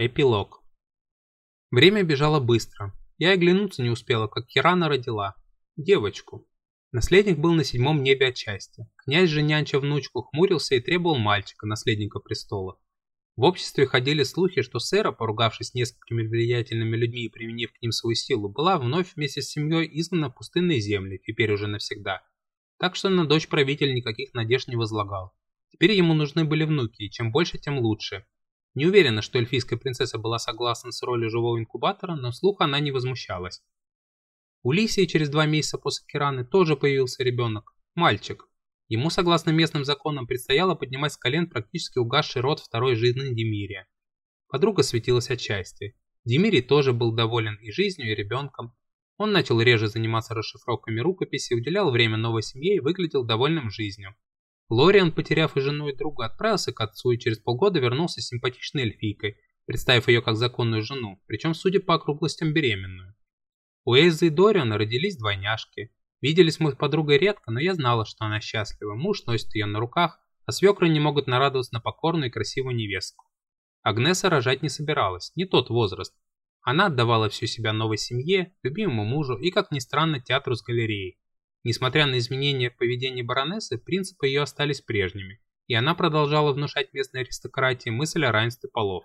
Эпилог. Время бежало быстро. Я оглянуться не успела, как Кирана родила. Девочку. Наследник был на седьмом небе от счастья. Князь же нянча внучку хмурился и требовал мальчика, наследника престола. В обществе ходили слухи, что Сэра, поругавшись с несколькими влиятельными людьми и применив к ним свою силу, была вновь вместе с семьей изгнана в пустынные земли, теперь уже навсегда. Так что на дочь правитель никаких надежд не возлагал. Теперь ему нужны были внуки, и чем больше, тем лучше. Не уверена, что эльфийская принцесса была согласна с ролью живого инкубатора, но вслух она не возмущалась. У Лисии через два месяца после Кираны тоже появился ребенок, мальчик. Ему, согласно местным законам, предстояло поднимать с колен практически угасший род второй жизни Демирия. Подруга светилась от счастья. Демирий тоже был доволен и жизнью, и ребенком. Он начал реже заниматься расшифровками рукописи, уделял время новой семье и выглядел довольным жизнью. Лориан, потеряв и жену, и друга, отправился к отцу и через полгода вернулся с симпатичной эльфийкой, представив ее как законную жену, причем, судя по округлостям, беременную. У Эйзы и Дориана родились двойняшки. Виделись мы с подругой редко, но я знала, что она счастлива, муж носит ее на руках, а свекры не могут нарадоваться на покорную и красивую невестку. Агнеса рожать не собиралась, не тот возраст. Она отдавала всю себя новой семье, любимому мужу и, как ни странно, театру с галереей. Несмотря на изменения в поведении баронессы, принципы ее остались прежними, и она продолжала внушать местной аристократии мысль о равенстве полов.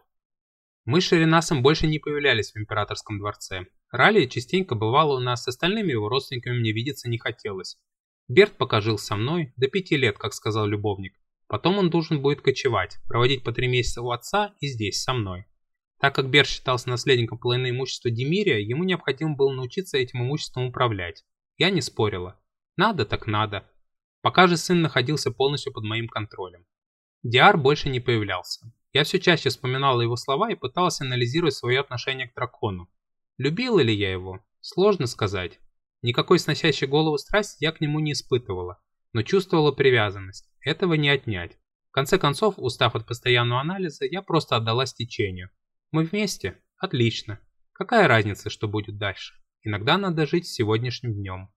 Мы с Шеринасом больше не появлялись в императорском дворце. Ралли частенько бывало у нас, с остальными его родственниками мне видеться не хотелось. Берт пока жил со мной, до пяти лет, как сказал любовник. Потом он должен будет кочевать, проводить по три месяца у отца и здесь, со мной. Так как Берт считался наследником половины имущества Демирия, ему необходимо было научиться этим имуществом управлять. Я не спорила. Надо так надо. Пока же сын находился полностью под моим контролем. Диар больше не появлялся. Я все чаще вспоминала его слова и пыталась анализировать свое отношение к дракону. Любила ли я его? Сложно сказать. Никакой сносящей голову страсти я к нему не испытывала, но чувствовала привязанность. Этого не отнять. В конце концов, устав от постоянного анализа, я просто отдалась течению. Мы вместе? Отлично. Какая разница, что будет дальше? Иногда надо жить сегодняшним днем.